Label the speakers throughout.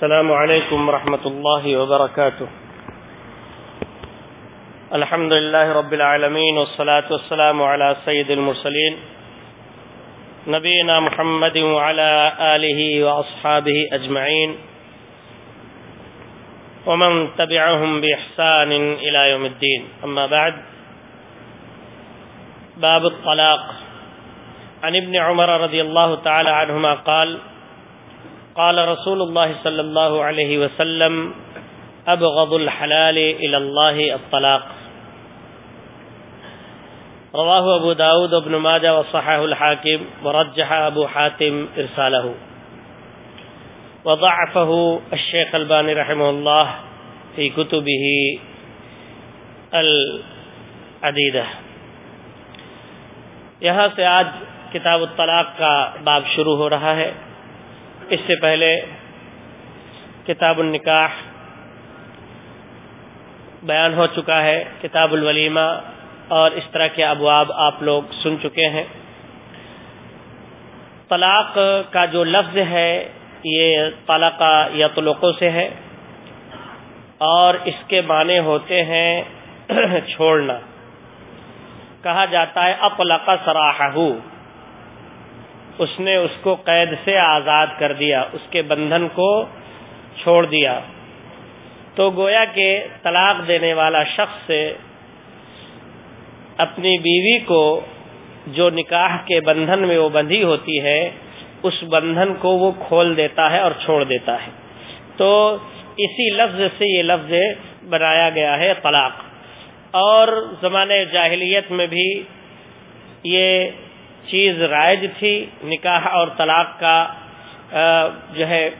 Speaker 1: السلام عليكم ورحمة الله وبركاته. الحمد لله رب العالمين والصلاة والسلام على سيد المرسلين. نبينا محمد وعلى آله وأصحابه أجمعين. ومن تبعهم بإحسان إلى يوم الدين. أما بعد، باب الطلاق. عن ابن عمر رضي الله تعالى عنهما قال قال رسول الله صلى الله عليه وسلم، أبغض الحلال إلى الله الطلاق. رواه أبو داود ابن ماجة وصححه الحاكم ورجح أبو حاتم إرساله وضعفه الشيخ الباني رحمه الله في كتبه العديدة یہاں سے آج کتاب الطلاق کا باب شروع ہو رہا ہے۔ اس سے پہلے کتاب النکاح بیان ہو چکا ہے، کتاب الولیمہ، اور اس طرح کے ابواب آپ لوگ سن چکے ہیں۔ طلاق کا جو لفظ ہے، یہ طلاق یا طلقوں سے ہے، اور اس کے معنی ہوتے ہیں چھوڑنا۔ کہا جاتا ہے، اطلق سراہ اس نے اس کو قید سے آزاد کر دیا، اس کے بندھن کو چھوڑ دیا۔ تو گویا کہ طلاق دینے والا شخص سے اپنی بیوی کو جو نکاح کے بندھن میں وہ بندھی ہوتی ہے، اس بندھن کو وہ کھول دیتا ہے اور چھوڑ دیتا ہے۔ تو اسی لفظ سے یہ لفظ بنایا گیا ہے طلاق۔ اور زمانے جاہلیت میں بھی یہ چیز رائج تھی، نکاح اور طلاق کا جو ہے،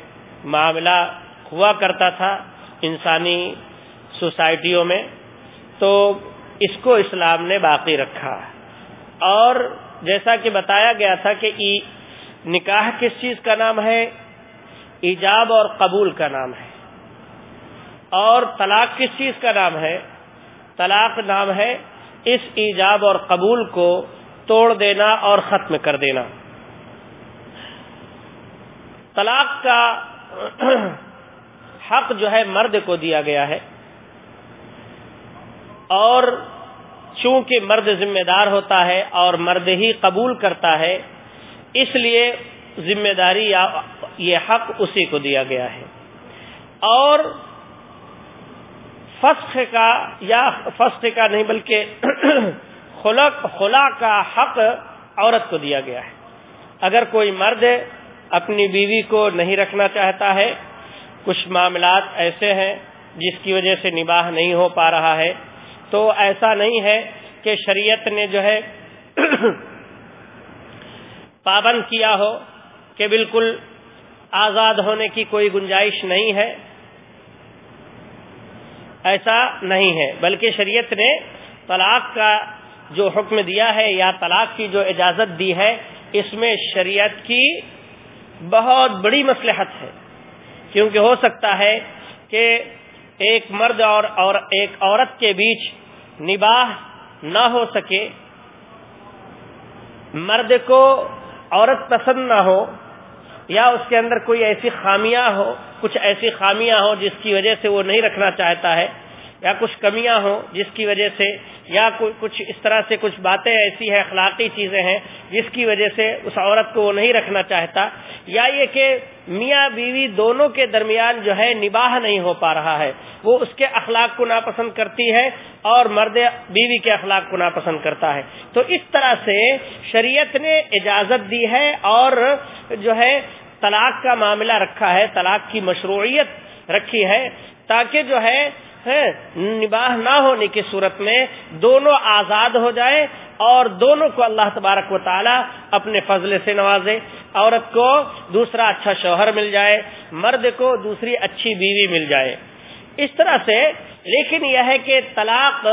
Speaker 1: معاملہ ہوا کرتا تھا انسانی سوسائٹیوں میں۔ تو اس کو اسلام نے باقی رکھا۔ اور جیسا کہ بتایا گیا تھا کہ نکاح کس چیز کا نام ہے؟ ایجاب اور قبول کا نام ہے۔ اور طلاق کس چیز کا نام ہے؟ طلاق نام ہے اس ایجاب اور قبول کو توڑ دینا اور ختم کر دینا۔ طلاق کا حق جو ہے مرد کو دیا گیا ہے۔ اور چونکہ مرد ذمہ دار ہوتا ہے اور مرد ہی قبول کرتا ہے، اس لیے ذمہ داری یا یہ حق اسی کو دیا گیا ہے۔ اور فسخ کا یا فسخ کا نہیں بلکہ خلق خلا کا حق عورت کو دیا گیا ہے۔ اگر کوئی مرد اپنی بیوی کو نہیں رکھنا چاہتا ہے، کچھ معاملات ایسے ہیں جس کی وجہ سے نباہ نہیں ہو پا رہا ہے، تو ایسا نہیں ہے کہ شریعت نے جو ہے پابند کیا ہو کہ بالکل آزاد ہونے کی کوئی گنجائش نہیں ہے۔ ایسا نہیں ہے، بلکہ شریعت نے طلاق کا جو حکم دیا ہے یا طلاق کی جو اجازت دی ہے، اس میں شریعت کی بہت بڑی مصلحت ہے۔ کیونکہ ہو سکتا ہے کہ ایک مرد اور اور ایک عورت کے بیچ نباہ نہ ہو سکے، مرد کو عورت پسند نہ ہو یا اس کے اندر کوئی ایسی خامیاں ہو، کچھ ایسی خامیاں ہوں جس کی وجہ سے وہ نہیں رکھنا چاہتا ہے، یا کچھ کمیاں ہوں جس کی وجہ سے یا کچھ اس طرح سے کچھ باتیں ایسی ہیں، اخلاقی چیزیں ہیں، جس کی وجہ سے اس عورت کو وہ نہیں رکھنا چاہتا، یا یہ کہ میاں بیوی دونوں کے درمیان جو ہے نباہ نہیں ہو پا رہا ہے۔ وہ اس کے اخلاق کو ناپسند کرتی ہے اور مرد بیوی کے اخلاق کو ناپسند کرتا ہے۔ تو اس طرح سے شریعت نے اجازت دی ہے اور جو ہے طلاق کا معاملہ رکھا ہے، طلاق کی مشروعیت رکھی ہے تاکہ جو ہے نباہ نہ ہونے کی صورت میں دونوں آزاد ہو جائے اور دونوں کو اللہ تبارک و تعالی اپنے فضلے سے نوازے عورت کو دوسرا اچھا شوہر مل جائے مرد کو دوسری اچھی بیوی مل جائے۔ اس طرح سے لیکن یہ ہے کہ طلاق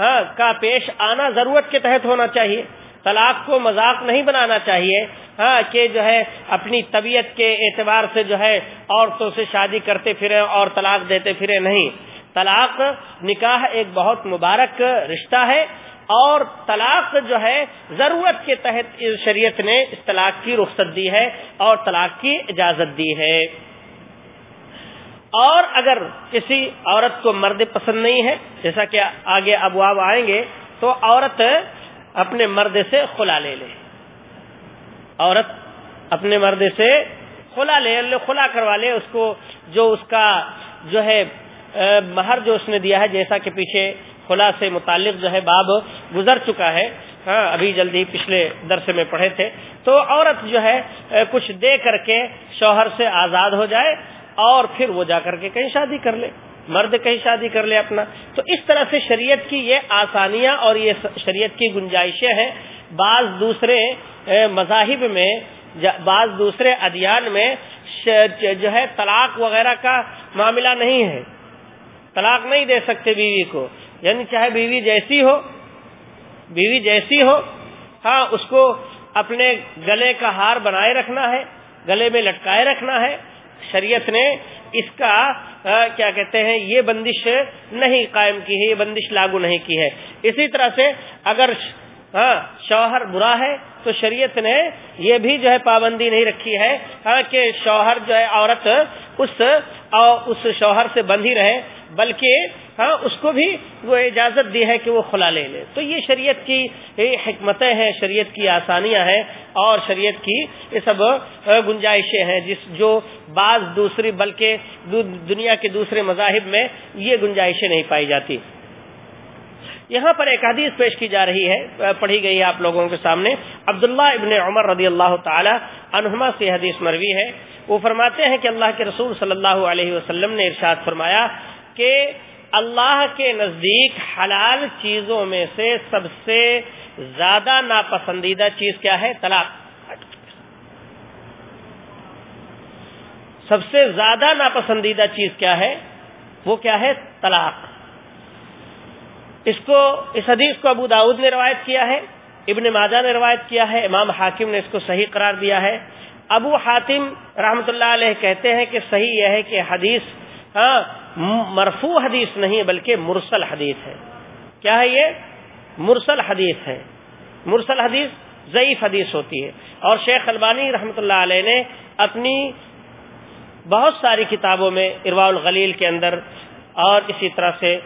Speaker 1: ہاں، کا پیش آنا ضرورت کے تحت ہونا چاہیے۔ طلاق کو مذاق نہیں بنانا چاہیے ہاں کہ جو ہے اپنی طبیعت کے اعتبار سے جو ہے عورتوں سے شادی کرتے پھرے اور طلاق دیتے پھرے نہیں۔ طلاق نکاح ایک بہت مبارک رشتہ ہے اور طلاق جو ہے ضرورت کے تحت شریعت نے اس طلاق کی رخصت دی ہے اور طلاق کی اجازت دی ہے۔ اور اگر کسی عورت کو مرد پسند نہیں ہے، جیسا کہ آگے ابواب آئیں گے، تو عورت اپنے مرد سے خلا لے لے۔ عورت اپنے مرد سے خلا لے، خلا کروا لے، اس کو جو اس کا جو ہے مہر جو اس نے دیا ہے، جیسا کہ پیچھے خلا سے متعلق جو ہے باب گزر چکا ہے۔ ہاں ابھی جلدی پچھلے درسے میں پڑھے تھے۔ تو عورت جو ہے کچھ دے کر کے شوہر سے آزاد ہو جائے اور پھر وہ جا کر کے کہیں شادی کر لے۔ مرد کہیں شادی کر لے اپنا۔ تو اس طرح سے شریعت کی یہ آسانیاں اور یہ شریعت کی گنجائشیں ہیں۔ بعض دوسرے مذاہب میں بعض دوسرے ادیان میں جو ہے، طلاق وغیرہ کا معاملہ نہیں ہے۔ طلاق نہیں دے سکتے بیوی کو۔ یعنی چاہے بیوی جیسی ہو، بیوی جیسی ہو ہاں اس کو اپنے گلے کا ہار بنائے رکھنا ہے، گلے میں لٹکائے رکھنا ہے۔ شریعت نے اس کا کیا کہتے ہیں، یہ بندش نہیں قائم کی ہے، یہ بندش لاگو نہیں کی ہے۔ اسی طرح سے اگر ہاں شوہر برا ہے تو شریعت نے یہ بھی جو ہے پابندی نہیں رکھی ہے ہاں، کہ شوہر جو ہے عورت اس اس شوہر سے بندھی رہے۔ بلکہ ہاں اس کو بھی وہ اجازت دی ہے کہ وہ کھلا لے لے۔ تو یہ شریعت کی حکمتیں ہیں، شریعت کی آسانیاں ہیں اور شریعت کی یہ سب گنجائشیں ہیں، جس جو بعض دوسری، بلکہ دنیا کے دوسرے مذاہب میں یہ گنجائشیں نہیں پائی جاتی۔ یہاں پر ایک حدیث پیش کی جا رہی ہے، پڑھی گئی ہے آپ لوگوں کے سامنے۔ عبداللہ ابن عمر رضی اللہ تعالی عنہما سے حدیث مروی ہے۔ وہ فرماتے ہیں کہ اللہ کے رسول صلی اللہ علیہ وسلم نے ارشاد فرمایا کہ اللہ کے نزدیک حلال چیزوں میں سے سب سے زیادہ ناپسندیدہ چیز کیا ہے؟ طلاق۔ سب سے زیادہ ناپسندیدہ چیز کیا ہے؟ وہ کیا ہے؟ طلاق۔ اس کو، اس حدیث کو ابو داود نے روایت کیا ہے، ابن ماجہ نے روایت کیا ہے، امام حاکم نے اس کو صحیح قرار دیا ہے۔ ابو حاتم رحمت اللہ علیہ کہتے ہیں کہ صحیح یہ ہے کہ حدیث ہاں مرفو حدیث نہیں بلکہ مرسل حدیث ہے۔ کیا ہے یہ؟ مرسل حدیث ہے۔ مرسل حدیث ضعیف حدیث ہوتی ہے۔ اور شیخ البانی رحمۃ اللہ علیہ نے اپنی بہت ساری کتابوں میں اروا الغلیل کے اندر اور اسی طرح سے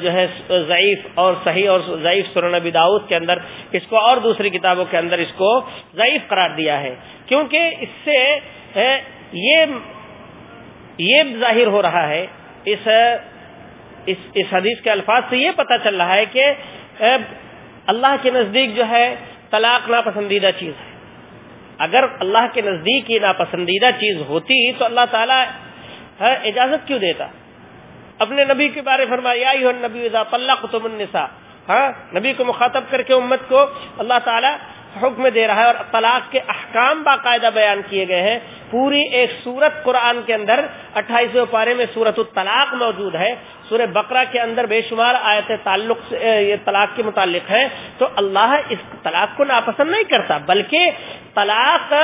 Speaker 1: جو ہے، ضعیف اور صحیح اور ضعیف نبی داؤد کے اندر اس کو اور دوسری کتابوں کے اندر اس کو ضعیف قرار دیا ہے۔ کیونکہ اس سے یہ یہ ظاہر ہو رہا ہے اس اس, اس حدیث کے الفاظ سے یہ پتہ چل رہا ہے کہ اللہ کے نزدیک جو ہے طلاق ناپسندیدہ چیز ہے۔ اگر اللہ کے نزدیک یہ ناپسندیدہ چیز ہوتی تو اللہ تعالیٰ اجازت کیوں دیتا؟ اپنے نبی کے بارے فرمایا نبی قطب النساء۔ ہاں نبی کو مخاطب کر کے امت کو اللہ تعالیٰ حکم دے رہا ہے اور طلاق کے احکام باقاعدہ بیان کیے گئے ہیں۔ پوری ایک سورت قرآن کے اندر، اٹھائیسویں پارے میں سورت الطلاق موجود ہے۔ سورہ بقرہ کے اندر بے شمار آیت تعلق سے یہ طلاق کے متعلق ہے۔ تو اللہ اس طلاق کو ناپسند نہیں کرتا، بلکہ طلاق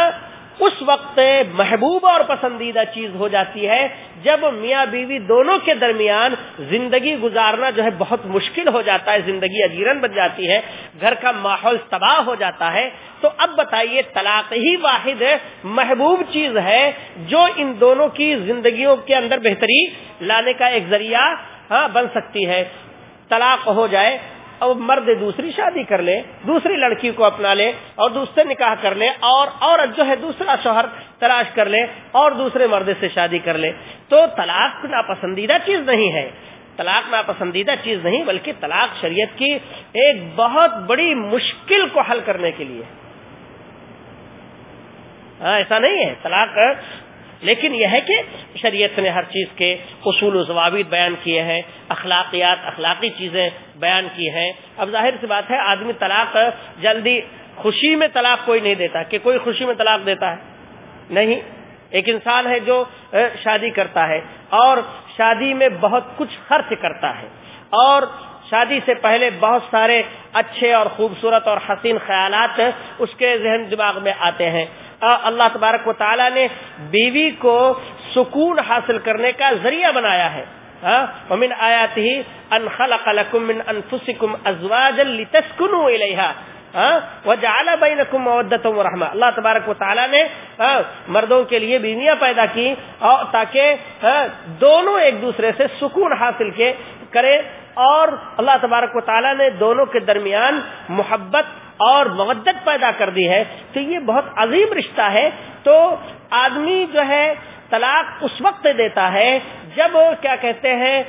Speaker 1: اس وقت محبوب اور پسندیدہ چیز ہو جاتی ہے جب میاں بیوی دونوں کے درمیان زندگی گزارنا جو ہے بہت مشکل ہو جاتا ہے، زندگی اجیرن بن جاتی ہے، گھر کا ماحول تباہ ہو جاتا ہے۔ تو اب بتائیے، طلاق ہی واحد محبوب چیز ہے جو ان دونوں کی زندگیوں کے اندر بہتری لانے کا ایک ذریعہ ہاں بن سکتی ہے۔ طلاق ہو جائے اب مرد دوسری شادی کر لے، دوسری لڑکی کو اپنا لے اور دوسرے نکاح کر لے اور عورت جو ہے دوسرا شوہر تلاش کر لے اور دوسرے مرد سے شادی کر لے۔ تو طلاق ناپسندیدہ چیز نہیں ہے۔ طلاق ناپسندیدہ چیز نہیں، بلکہ طلاق شریعت کی ایک بہت بڑی مشکل کو حل کرنے کے لیے۔ ہاں ایسا نہیں ہے۔ طلاق لیکن یہ ہے کہ شریعت نے ہر چیز کے اصول و ضوابط بیان کیے ہیں، اخلاقیات، اخلاقی چیزیں بیان کی ہیں۔ اب ظاہر سی بات ہے، آدمی طلاق جلدی خوشی میں طلاق کوئی نہیں دیتا، کہ کوئی خوشی میں طلاق دیتا ہے؟ نہیں۔ ایک انسان ہے جو شادی کرتا ہے اور شادی میں بہت کچھ خرچ کرتا ہے اور شادی سے پہلے بہت سارے اچھے اور خوبصورت اور حسین خیالات اس کے ذہن دماغ میں آتے ہیں۔ اللہ تبارک و تعالی نے بیوی کو سکون حاصل کرنے کا ذریعہ بنایا ہے۔ ومن آیات ہی ان خلق لکم من انفسکم ازواجا لتسکنوا الیہا۔ وہ جالا بین مودت و رحمہ اللہ تبارک و تعالیٰ نے مردوں کے لیے بیویاں پیدا کی اور تاکہ دونوں ایک دوسرے سے سکون حاصل کے کرے اور اللہ تبارک و تعالیٰ نے دونوں کے درمیان محبت اور مودت پیدا کر دی ہے تو یہ بہت عظیم رشتہ ہے۔ تو آدمی جو ہے طلاق اس وقت دیتا ہے جب کیا کہتے ہیں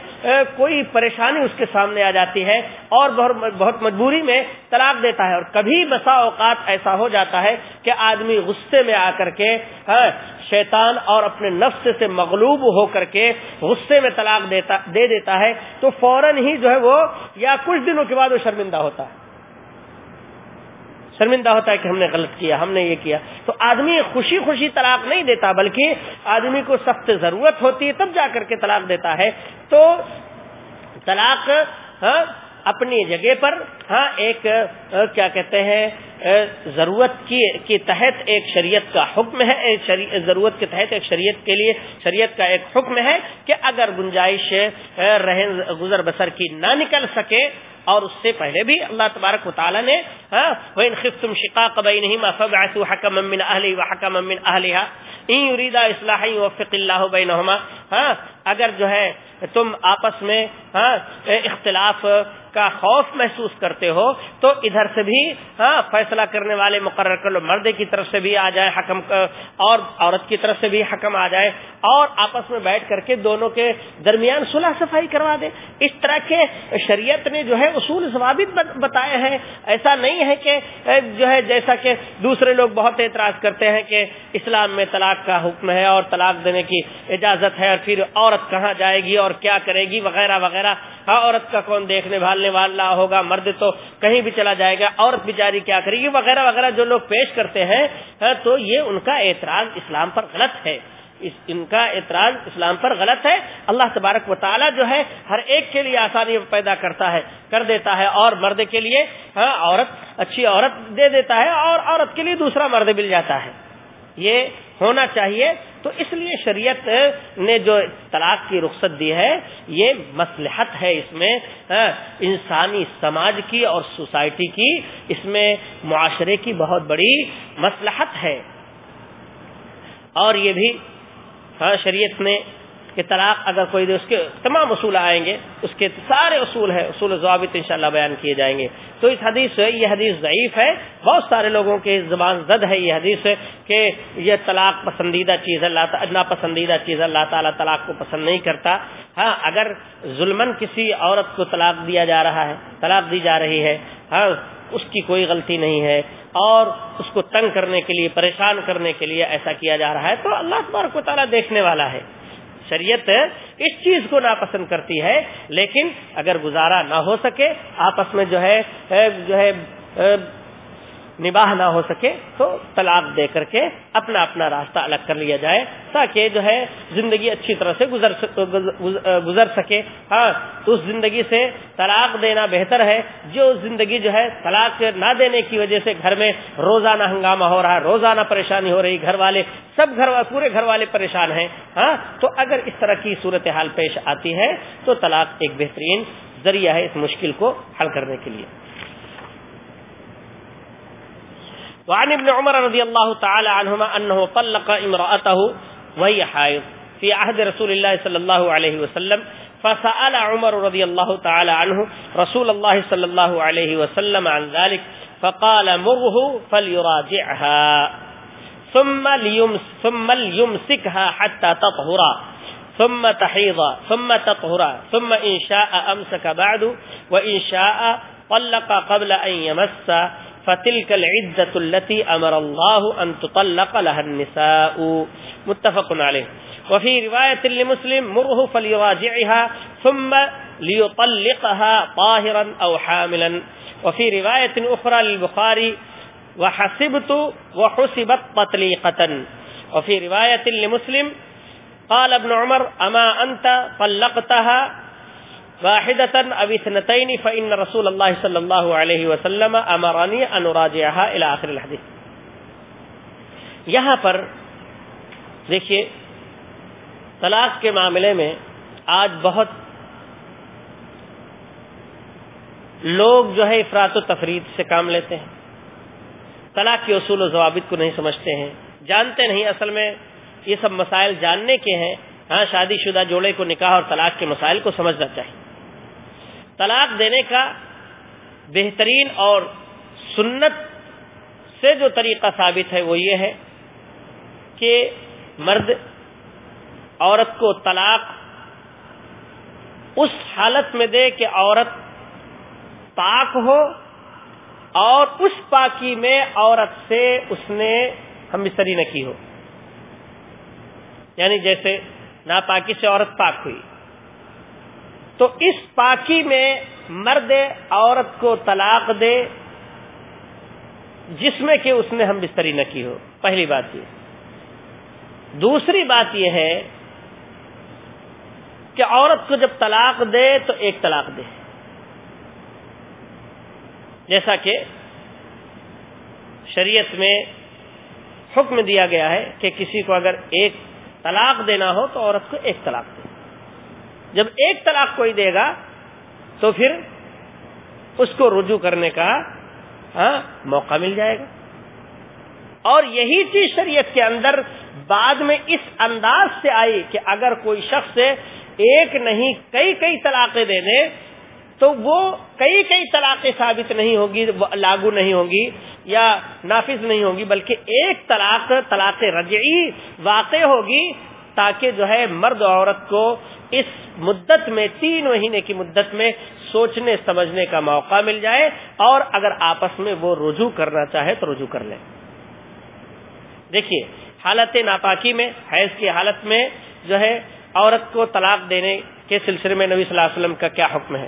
Speaker 1: کوئی پریشانی اس کے سامنے آ جاتی ہے اور بہت مجبوری میں طلاق دیتا ہے اور کبھی بسا اوقات ایسا ہو جاتا ہے کہ آدمی غصے میں آ کر کے ہاں، شیطان اور اپنے نفس سے مغلوب ہو کر کے غصے میں طلاق دیتا دے دیتا ہے تو فوراً ہی جو ہے وہ یا کچھ دنوں کے بعد وہ شرمندہ ہوتا ہے۔ شرمندہ ہوتا ہے کہ ہم نے غلط کیا، ہم نے یہ کیا۔ تو آدمی خوشی خوشی طلاق نہیں دیتا، بلکہ آدمی کو سخت ضرورت ہوتی ہے، تب جا کر کے طلاق دیتا ہے۔ تو طلاق ہاں اپنی جگہ پر ہاں ایک ہاں، کیا کہتے ہیں ضرورت کی تحت ایک شریعت کا حکم ہے۔ ضرورت کے تحت ایک شریعت کے لیے، شریعت کا ایک حکم ہے کہ اگر گنجائش رہن، گزر بسر کی نہ نکل سکے اور اس سے پہلے بھی اللہ تبارک و تعالیٰ نے ہاں، خفتم شقاق بینہما فبعثوا حکما من اہلی و حکما من اہلیہا ان یریدا اصلاح یوفق اللہ بینہما ہاں اگر جو ہے تم آپس میں ہاں، اختلاف کا خوف محسوس کرتے ہو، تو ادھر سے بھی ہاں فیصلہ کرنے والے مقرر کر لو۔ مرد کی طرف سے بھی آ جائے حکم، اور عورت کی طرف سے بھی حکم آ جائے، اور آپس میں بیٹھ کر کے دونوں کے درمیان صلح صفائی کروا دے۔ اس طرح کے شریعت نے جو ہے اصول ضوابط بتائے ہیں۔ ایسا نہیں ہے کہ، جو ہے، جیسا کہ دوسرے لوگ بہت اعتراض کرتے ہیں کہ اسلام میں طلاق کا حکم ہے اور طلاق دینے کی اجازت ہے اور پھر عورت کہاں جائے گی اور کیا کرے گی، وغیرہ وغیرہ۔ ہاں عورت کا کون دیکھنے بھالنے والا ہوگا؟ مرد تو کہیں بھی چلا جائے گا، عورت بیچاری کیا کرے گی؟ وغیرہ وغیرہ جو لوگ پیش کرتے ہیں ہاں، تو یہ ان کا اعتراض اسلام پر غلط ہے۔ ان کا اعتراض اسلام پر غلط ہے۔ اللہ تبارک و تعالیٰ جو ہے، ہر ایک کے لیے آسانی پیدا کرتا ہے، کر دیتا ہے۔ اور مرد کے لیے ہاں، عورت، اچھی عورت دے دیتا ہے اور عورت کے لیے دوسرا مرد مل جاتا ہے۔ یہ ہونا چاہیے۔ تو اس لیے شریعت نے جو طلاق کی رخصت دی ہے، یہ مسلحت ہے اس میں ہاں، انسانی سماج کی اور سوسائٹی کی۔ اس میں معاشرے کی بہت بڑی مسلحت ہے۔ اور یہ بھی ہاں شریعت نے کہ طلاق اگر کوئی دے اس کے تمام اصول آئیں گے، اس کے سارے اصول ہے اصول ضوابط انشاءاللہ بیان کیے جائیں گے۔ تو اس حدیث سے، یہ حدیث ضعیف ہے، بہت سارے لوگوں کے زبان زد ہے یہ حدیث ہے کہ یہ طلاق پسندیدہ چیز اللہ ناپسندیدہ چیز اللہ تعالیٰ طلاق کو پسند نہیں کرتا۔ ہاں اگر ظلمن کسی عورت کو طلاق دیا جا رہا ہے، طلاق دی جا رہی ہے ہاں اس کی کوئی غلطی نہیں ہے اور اس کو تنگ کرنے کے لیے، پریشان کرنے کے لیے ایسا کیا جا رہا ہے، تو اللہ تبارک و تعالیٰ دیکھنے والا ہے۔ شریعت اس چیز کو ناپسند کرتی ہے، لیکن اگر گزارا نہ ہو سکے، آپس میں جو ہے جو ہے نباہ نہ ہو سکے تو طلاق دے کر کے اپنا اپنا راستہ الگ کر لیا جائے تاکہ جو ہے زندگی اچھی طرح سے گزر گزر سکے۔ ہاں تو اس زندگی سے طلاق دینا بہتر ہے۔ جو زندگی جو ہے طلاق نہ دینے کی وجہ سے گھر میں روزانہ ہنگامہ ہو رہا ہے، روزانہ پریشانی ہو رہی، گھر والے، سب گھر پورے گھر والے پریشان ہیں۔ ہاں تو اگر اس طرح کی صورتحال پیش آتی ہے تو طلاق ایک بہترین ذریعہ ہے اس مشکل کو حل کرنے کے لیے۔ وعن ابن عمر رضي الله تعالى عنهما أنه طلق امرأته وهي حائض في عهد رسول الله صلى الله عليه وسلم فسأل عمر رضي الله تعالى عنه رسول الله صلى الله عليه وسلم عن ذلك فقال مره فليراجعها ثم, ليمس ثم ليمسكها حتى تطهر ثم تحيض ثم تطهر ثم إن شاء أمسك بعد وإن شاء طلق قبل أن يمس فتلك العدة التي أمر الله أن تطلق لها النساء. متفق عليه. وفي رواية لمسلم، مره فليراجعها، ثم ليطلقها طاهرا أو حاملا. وفي رواية أخرى للبخاري، وحسبت وحسبت تطليقة. وفي رواية لمسلم، قال ابن عمر، أما أنت طلقتها واحدتا اب اثنتين فان رسول الله صلى الله عليه وسلم امرني ان اراجعها الى اخر الحديث. یہاں پر دیکھیے، طلاق کے معاملے میں آج بہت لوگ جو ہے افراد و تفرید سے کام لیتے ہیں، طلاق کے اصول و ضوابط کو نہیں سمجھتے ہیں، جانتے نہیں اصل میں یہ سب مسائل جاننے کے ہیں۔ ہاں شادی شدہ جوڑے کو نکاح اور طلاق کے مسائل کو سمجھنا چاہیے۔ طلاق دینے کا بہترین اور سنت سے جو طریقہ ثابت ہے وہ یہ ہے کہ مرد عورت کو طلاق اس حالت میں دے کہ عورت پاک ہو اور اس پاکی میں عورت سے اس نے ہم بستری نہ کی ہو۔ یعنی جیسے ناپاکی سے عورت پاک ہوئی۔ تو اس پاکی میں مرد عورت کو طلاق دے، جس میں کہ اس نے ہم بستری نہ کی ہو۔ پہلی بات یہ۔ دوسری بات یہ ہے کہ عورت کو جب طلاق دے تو ایک طلاق دے۔ جیسا کہ شریعت میں حکم دیا گیا ہے کہ کسی کو اگر ایک طلاق دینا ہو تو عورت کو ایک طلاق دے۔ جب ایک طلاق کوئی دے گا تو پھر اس کو رجوع کرنے کا ہاں موقع مل جائے گا۔ اور یہی چیز شریعت کے اندر بعد میں اس انداز سے آئی کہ اگر کوئی شخص ایک نہیں کئی کئی طلاقیں دے دے، تو وہ کئی کئی طلاقیں ثابت نہیں ہوگی لاگو نہیں ہوگی یا نافذ نہیں ہوگی، بلکہ ایک طلاق طلاق رجعی واقع ہوگی تاکہ جو ہے مرد عورت کو اس مدت میں، تین مہینے کی مدت میں سوچنے، سمجھنے کا موقع مل جائے اور اگر آپس میں وہ رجوع کرنا چاہے تو رجوع کر لیں۔ دیکھیے، حالت ناپاکی میں، حیض کی حالت میں جو ہے عورت کو طلاق دینے کے سلسلے میں نبی صلی اللہ علیہ وسلم کا کیا حکم ہے؟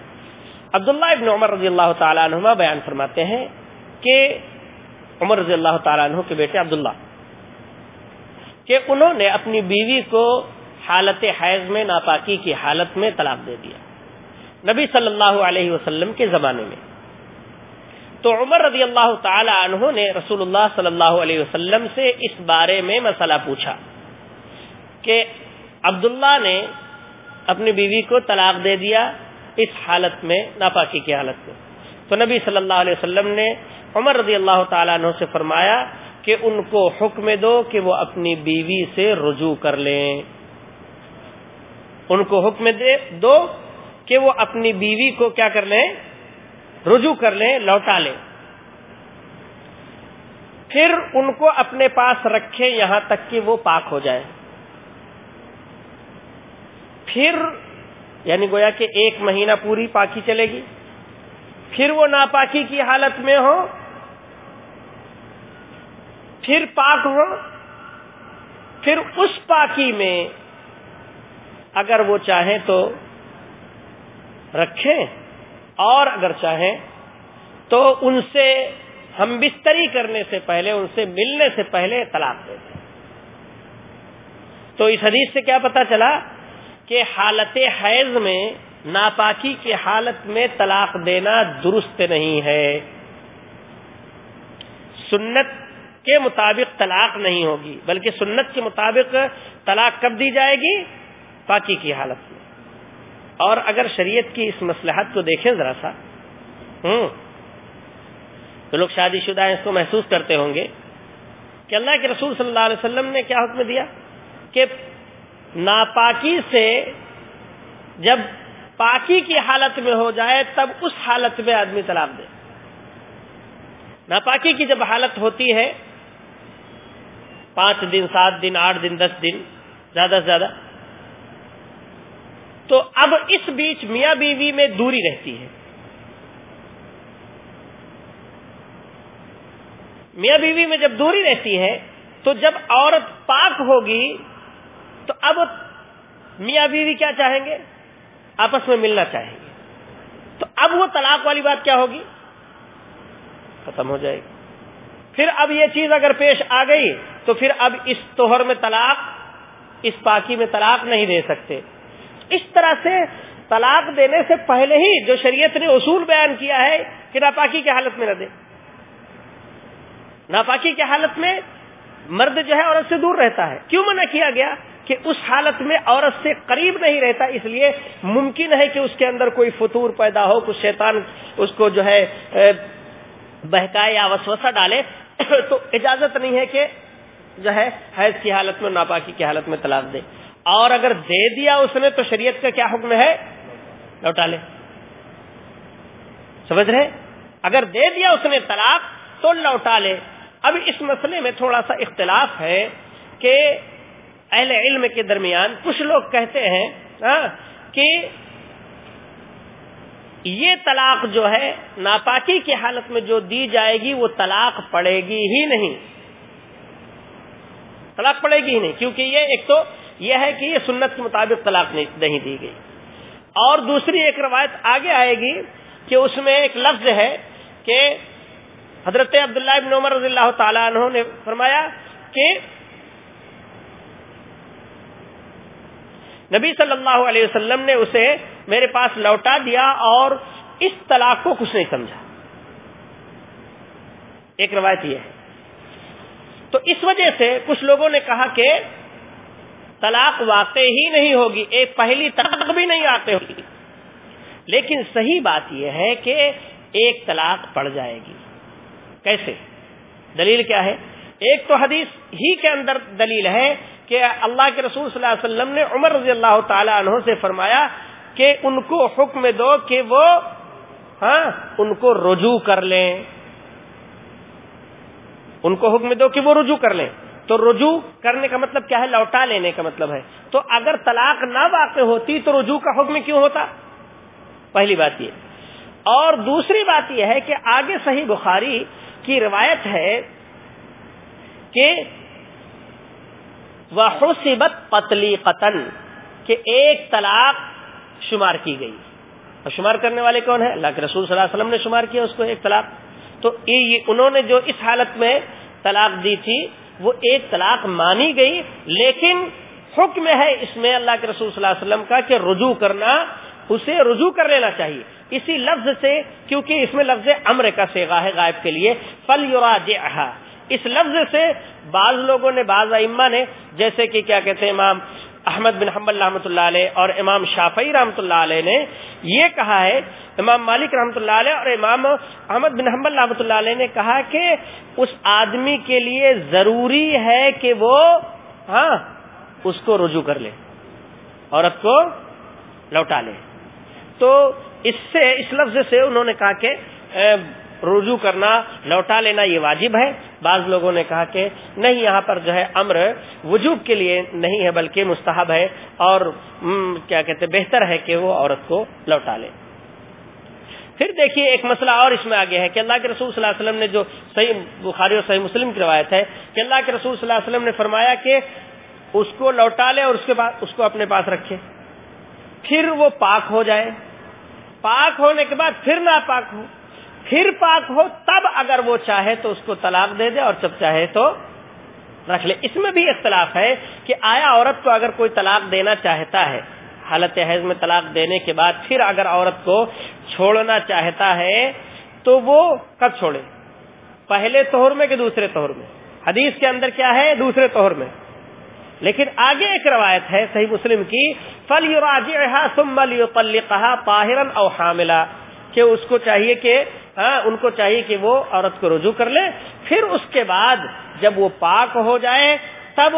Speaker 1: عبداللہ ابن عمر رضی اللہ تعالیٰ عنہ بیان فرماتے ہیں کہ عمر رضی اللہ تعالیٰ عنہ کے بیٹے عبداللہ۔ کہ انہوں نے اپنی بیوی کو حالت حیض میں ناپاکی کی حالت میں طلاق دے دیا۔ نبی صلی اللہ علیہ وسلم کے زمانے میں۔ تو عمر رضی اللہ تعالی عنہ نے رسول اللہ صلی اللہ علیہ وسلم سے اس بارے میں مسئلہ پوچھا کہ عبداللہ نے اپنی بیوی کو طلاق دے دیا اس حالت میں ناپاکی کی حالت میں۔ تو نبی صلی اللہ علیہ وسلم نے عمر رضی اللہ تعالیٰ عنہ سے فرمایا کہ ان کو حکم دو کہ وہ اپنی بیوی سے رجوع کر لیں۔ ان کو حکم دے دو کہ وہ اپنی بیوی کو کیا کر لیں؟ رجوع کر لیں، لوٹا لیں۔ پھر ان کو اپنے پاس رکھیں یہاں تک کہ وہ پاک ہو جائے پھر یعنی گویا کہ ایک مہینہ پوری پاکی چلے گی۔ پھر وہ ناپاکی کی حالت میں ہو پھر پاک ہو، پھر اس پاکی میں اگر وہ چاہیں تو رکھیں، اور اگر چاہیں تو ان سے ہم بستری کرنے سے پہلے، ان سے ملنے سے پہلے طلاق دے دیں۔ تو اس حدیث سے کیا پتا چلا کہ حالت حیض میں، ناپاکی کی حالت میں طلاق دینا درست نہیں ہے۔ سنت کے مطابق طلاق نہیں ہوگی، بلکہ سنت کے مطابق طلاق کب دی جائے گی؟ پاکی کی حالت میں۔ اور اگر شریعت کی اس مسلحت کو دیکھیں ذرا سا، ہوں، تو لوگ شادی شدہ اس کو محسوس کرتے ہوں گے کہ اللہ کے رسول صلی اللہ علیہ وسلم نے کیا حکم دیا؟ کہ ناپاکی سے جب پاکی کی حالت میں ہو جائے، تب اس حالت میں آدمی طلاق دے۔ ناپاکی کی جب حالت ہوتی ہے پانچ دن، سات دن، آٹھ دن، دس دن، زیادہ سے زیادہ۔ تو اب اس بیچ میاں بیوی میں دوری رہتی ہے۔ میاں بیوی میں جب دوری رہتی ہے، تو جب عورت پاک ہوگی، تو اب میاں بیوی کیا چاہیں گے؟ آپس میں ملنا چاہیں گے۔ تو اب وہ طلاق والی بات کیا ہوگی؟ ختم ہو جائے گی۔ پھر اب یہ چیز اگر پیش آ گئی تو پھر اب اس توہر میں طلاق، اس پاکی میں طلاق نہیں دے سکتے۔ اس طرح سے طلاق دینے سے پہلے ہی جو شریعت نے اصول بیان کیا ہے کہ ناپاکی کی حالت میں نہ دے۔ ناپاکی کی حالت میں مرد جو ہے عورت سے دور رہتا ہے۔ کیوں منع کیا گیا؟ کہ اس حالت میں عورت سے قریب نہیں رہتا، اس لیے ممکن ہے کہ اس کے اندر کوئی فطور پیدا ہو، کچھ شیطان اس کو جو ہے، بہکائے یا وسوسہ ڈالے۔ تو اجازت نہیں ہے کہ جو ہے حیض کی حالت میں ناپاکی کی حالت میں طلاق دے۔ اور اگر دے دیا اس نے تو شریعت کا کیا حکم ہے؟ لوٹا لے۔ سمجھ رہے؟ اگر دے دیا اس نے طلاق تو لوٹا لے۔ اب اس مسئلے میں تھوڑا سا اختلاف ہے کہ اہل علم کے درمیان کچھ لوگ کہتے ہیں ہاں، کہ یہ طلاق جو ہے ناپاکی کی حالت میں جو دی جائے گی وہ طلاق پڑے گی ہی نہیں۔ طلاق پڑے گی ہی نہیں، کیونکہ یہ ایک تو یہ ہے کہ یہ سنت کے مطابق طلاق نہیں دی گئی۔ اور دوسری ایک روایت آگے آئے گی کہ اس میں ایک لفظ ہے کہ حضرت عبداللہ ابن عمر رضی اللہ تعالیٰ عنہ نے فرمایا کہ نبی صلی اللہ علیہ وسلم نے اسے میرے پاس لوٹا دیا اور اس طلاق کو کچھ نہیں سمجھا۔ ایک روایت یہ ہے۔ تو اس وجہ سے کچھ لوگوں نے کہا کہ طلاق واقع ہی نہیں ہوگی ایک پہلی طلاق بھی نہیں آتے ہوگی۔ لیکن صحیح بات یہ ہے کہ ایک طلاق پڑ جائے گی۔ کیسے؟ دلیل کیا ہے؟ ایک تو حدیث ہی کے اندر دلیل ہے کہ اللہ کے رسول صلی اللہ علیہ وسلم نے عمر رضی اللہ تعالی عنہ سے فرمایا کہ ان کو حکم دو کہ وہ ہاں ان کو رجوع کر لیں۔ ان کو حکم دو کہ وہ رجوع کر لیں۔ تو رجوع کرنے کا مطلب کیا ہے؟ لوٹا لینے کا مطلب ہے۔ تو اگر طلاق نہ واقع ہوتی تو رجوع کا حکم کیوں ہوتا؟ پہلی بات یہ۔ اور دوسری بات یہ ہے کہ آگے صحیح بخاری کی روایت ہے کہ وہ حسبت پتلی قتل کہ ایک طلاق شمار کی گئی۔ اور شمار کرنے والے کون ہیں؟ اللہ کے رسول صلی اللہ علیہ وسلم نے شمار کیا اس کو، ایک طلاق۔ تو انہوں نے جو اس حالت میں طلاق دی تھی، وہ ایک طلاق مانی گئی، لیکن حکم ہے اس میں اللہ کے رسول صلی اللہ علیہ وسلم کا کہ رجوع کرنا، اسے رجوع کر لینا چاہیے۔ اسی لفظ سے، کیونکہ اس میں لفظ امر کا سیگا ہے غائب کے لیے فل یوراجہ اس لفظ سے بعض لوگوں نے، بعض ائمہ نے، جیسے کہ کیا کہتے ہیں امام احمد بن حمل رحمۃ اللہ علیہ اور امام شافعی رحمۃ اللہ علیہ نے یہ کہا ہے، امام مالک رحمۃ اللہ علیہ اور امام احمد بن حمل رحمۃ اللہ علیہ نے کہا کہ اس آدمی کے لیے ضروری ہے کہ وہ ہاں اس کو رجوع کر لے، عورت کو لوٹا لے۔ تو اس سے، اس لفظ سے انہوں نے کہا کہ رجوع کرنا، لوٹا لینا یہ واجب ہے۔ بعض لوگوں نے کہا کہ نہیں، یہاں پر جو ہے امر وجوب کے لیے نہیں ہے، بلکہ مستحب ہے اور کیا کہتے بہتر ہے کہ وہ عورت کو لوٹا لے۔ پھر دیکھیے ایک مسئلہ اور اس میں آگے ہے کہ اللہ کے رسول صلی اللہ علیہ وسلم نے جو صحیح بخاری اور صحیح مسلم کی روایت ہے کہ اللہ کے رسول صلی اللہ علیہ وسلم نے فرمایا کہ اس کو لوٹا لے اور اس کے بعد، اس کو اپنے پاس رکھے۔ پھر وہ پاک ہو جائے۔ پاک ہونے کے بعد پھر نہ پاک ہو۔ پھر پاک ہو، تب اگر وہ چاہے تو اس کو طلاق دے دے اور جب چاہے تو رکھ لے۔ اس میں بھی اختلاف ہے کہ آیا عورت کو اگر کوئی طلاق دینا چاہتا ہے، حالت حیض میں طلاق دینے کے بعد پھر اگر عورت کو چھوڑنا چاہتا ہے تو وہ کب چھوڑے؟ پہلے توہر میں کہ دوسرے توہر میں؟ حدیث کے اندر کیا ہے؟ دوسرے توہر میں۔ لیکن آگے ایک روایت ہے صحیح مسلم کی فل پاہرن او حاملہ کہ اس کو چاہیے کہ ہاں، ان کو چاہیے کہ وہ عورت کو رجوع کر لے۔ پھر اس کے بعد جب وہ پاک ہو جائے، تب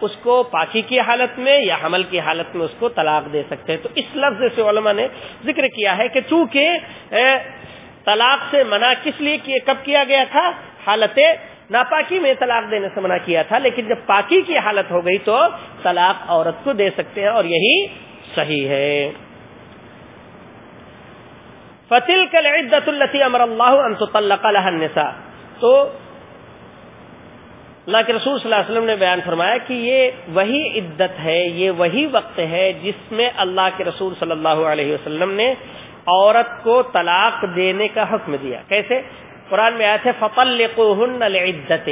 Speaker 1: اس کو پاکی کی حالت میں یا حمل کی حالت میں اس کو طلاق دے سکتے ہیں۔ تو اس لفظ سے علماء نے ذکر کیا ہے کہ چونکہ طلاق سے منع کس لیے کب کیا گیا تھا؟ حالت ناپاکی میں طلاق دینے سے منع کیا تھا، لیکن جب پاکی کی حالت ہو گئی تو طلاق عورت کو دے سکتے ہیں اور یہی صحیح ہے۔ فتل کل عدت التی امر اللہ النساء. تو اللہ کے رسول صلی اللہ علیہ وسلم نے بیان فرمایا کہ یہ وہی عدت ہے، یہ وہی وقت ہے جس میں اللہ کے رسول صلی اللہ علیہ وسلم نے عورت کو طلاق دینے کا حکم دیا۔ کیسے؟ قرآن میں آئے تھے فپل عدت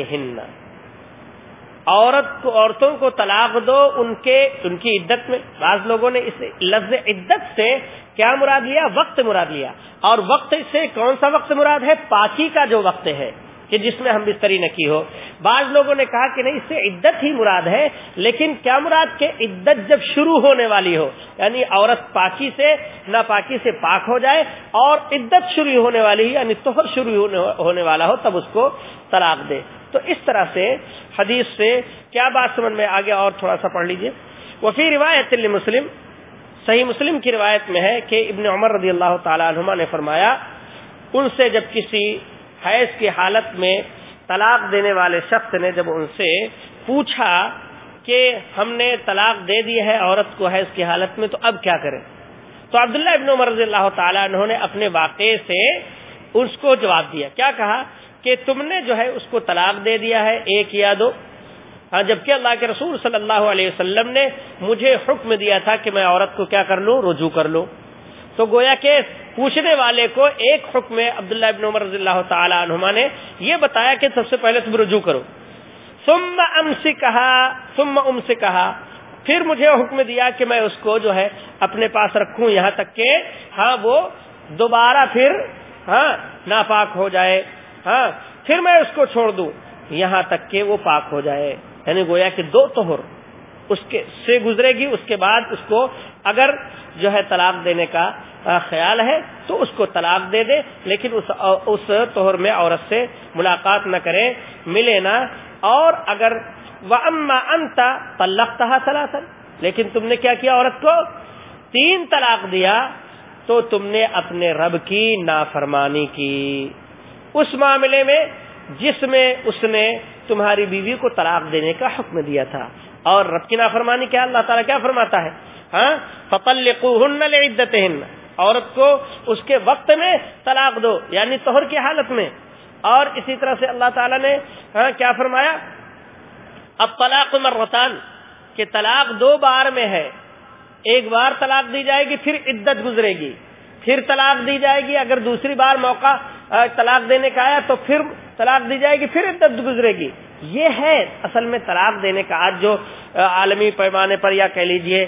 Speaker 1: عورت کو عورتوں کو طلاق دو، ان کے ان کی عدت میں۔ بعض لوگوں نے اس لفظ عدت سے کیا مراد لیا؟ وقت مراد لیا۔ اور وقت سے کون سا وقت مراد ہے؟ پاکی کا جو وقت ہے، کہ جس میں ہم بستری نہ کی ہو۔ بعض لوگوں نے کہا کہ نہیں، اس سے عدت ہی مراد ہے، لیکن کیا مراد کہ عدت جب شروع ہونے والی ہو؟ یعنی عورت پاکی سے نہ پاکی سے پاک ہو جائے اور عدت شروع ہونے والی یعنی توہر شروع ہونے والا ہو، تب اس کو طلاق دے۔ تو اس طرح سے حدیث سے کیا بات سمجھ میں آگے اور تھوڑا سا پڑھ لیجیے۔ وفی روایت مسلم، صحیح مسلم کی روایت میں ہے کہ ابن عمر رضی اللہ تعالی عنہما نے فرمایا، ان سے جب کسی حیض کی حالت میں طلاق دینے والے شخص نے جب ان سے پوچھا کہ ہم نے طلاق دے دی ہے عورت کو حیض کی حالت میں، تو اب کیا کریں؟ تو عبداللہ ابن عمر رضی اللہ تعالیٰ انہوں نے اپنے واقعے سے اس کو جواب دیا۔ کیا کہا؟ کہ تم نے جو ہے اس کو طلاق دے دیا ہے، ایک یا دو۔ ہاں جبکہ اللہ کے رسول صلی اللہ علیہ وسلم نے مجھے حکم دیا تھا کہ میں عورت کو کیا کر لوں، رجوع کر لوں۔ تو گویا کہ پوچھنے والے کو ایک حکم عبداللہ ابن عمر رضی اللہ تعالی عنہما نے یہ بتایا کہ سب سے پہلے تم رجوع کرو۔ ثم ام سے کہا ثم ام سے کہا پھر مجھے حکم دیا کہ میں اس کو جو ہے اپنے پاس رکھوں یہاں تک کہ ہاں وہ دوبارہ پھر ہاں ناپاک ہو جائے۔ ہاں پھر میں اس کو چھوڑ دوں۔ یہاں تک کہ وہ پاک ہو جائے۔ یعنی گویا کہ دو توہر اس کے سے گزرے گی، اس کے بعد اس کو اگر جو ہے طلاق دینے کا خیال ہے، تو اس کو طلاق دے دے۔ لیکن اس اس توہر میں عورت سے ملاقات نہ کرے، ملے نہ۔ اور اگر وہ اما انتا پلختہ سلاسل لیکن تم نے کیا کیا عورت کو؟ تین طلاق دیا، تو تم نے اپنے رب کی نافرمانی کی۔ اس معاملے میں جس میں اس نے تمہاری بیوی کو طلاق دینے کا حکم دیا تھا۔ اور رب کی نافرمانی کیا اللہ تعالیٰ کیا فرماتا ہے؟ ہاں؟ فتل عدت عورت کو اس کے وقت میں طلاق دو یعنی توہر کی حالت میں۔ اور اسی طرح سے اللہ تعالیٰ نے ہاں کیا فرمایا؟ اب طلاق مرتان، کہ طلاق دو بار میں ہے۔ ایک بار طلاق دی جائے گی، پھر عدت گزرے گی۔ پھر طلاق دی جائے گی، اگر دوسری بار موقع طلاق دینے کا آیا تو پھر طلاق دی جائے گی، پھر عدت گزرے گی۔ یہ ہے اصل میں طلاق دینے کا آج جو عالمی پیمانے پر یا کہہ لیجیے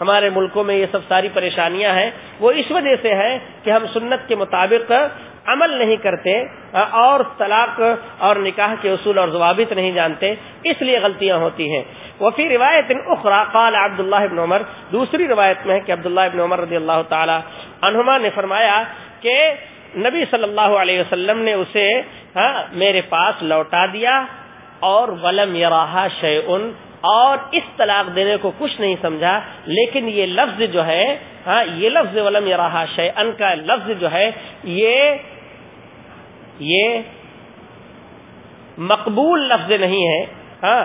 Speaker 1: ہمارے ملکوں میں یہ سب ساری پریشانیاں ہیں۔ وہ اس وجہ سے ہے کہ ہم سنت کے مطابق عمل نہیں کرتے اور طلاق اور نکاح کے اصول اور ضوابط نہیں جانتے، اس لیے غلطیاں ہوتی ہیں۔ وہ روایت اخرا قال عبداللہ ابن عمر، دوسری روایت میں ہے کہ عبداللہ ابن عمر رضی اللہ تعالی عنہما نے فرمایا کہ نبی صلی اللہ علیہ وسلم نے اسے ہاں میرے پاس لوٹا دیا اور ولم یراہا شیئن، اور اس طلاق دینے کو کچھ نہیں سمجھا، لیکن یہ لفظ جو ہے ہاں یہ لفظ ولم یراہا شیئن کا لفظ جو ہے، یہ یہ مقبول لفظ نہیں ہے۔ ہاں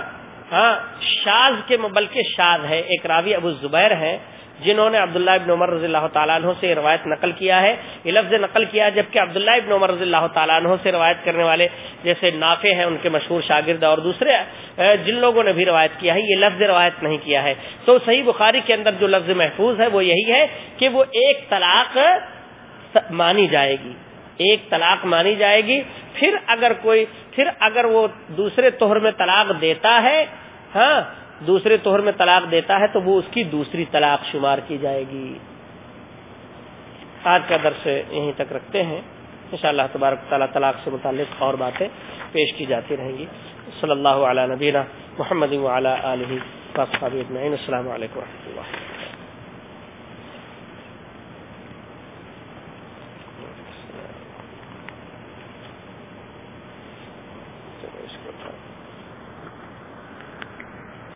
Speaker 1: ہاں شاز کے بلکہ شاز ہے۔ ایک راوی ابو زبیر ہے جنہوں نے عبداللہ ابن عمر رضی اللہ تعالیٰ عنہ سے روایت نقل کیا ہے۔ یہ لفظ نقل کیا جبکہ عبداللہ ابن عمر رضی اللہ تعالیٰ عنہ سے روایت کرنے والے جیسے نافع ہیں، ان کے مشہور شاگرد اور دوسرے جن لوگوں نے بھی روایت کیا ہے، یہ لفظ روایت نہیں کیا ہے۔ تو صحیح بخاری کے اندر جو لفظ محفوظ ہے وہ یہی ہے کہ وہ ایک طلاق مانی جائے گی۔ ایک طلاق مانی جائے گی۔ پھر اگر کوئی، پھر اگر وہ دوسرے توہر میں طلاق دیتا ہے ہاں دوسرے توہر میں طلاق دیتا ہے تو وہ اس کی دوسری طلاق شمار کی جائے گی۔ آج کا درس یہیں تک رکھتے ہیں۔ ان شاء اللہ تبارک تعالیٰ طلاق سے متعلق اور باتیں پیش کی جاتی رہیں گی۔ صلی اللہ علیہ نبینہ محمد علیہ السلام علیکم و رحمۃ اللہ۔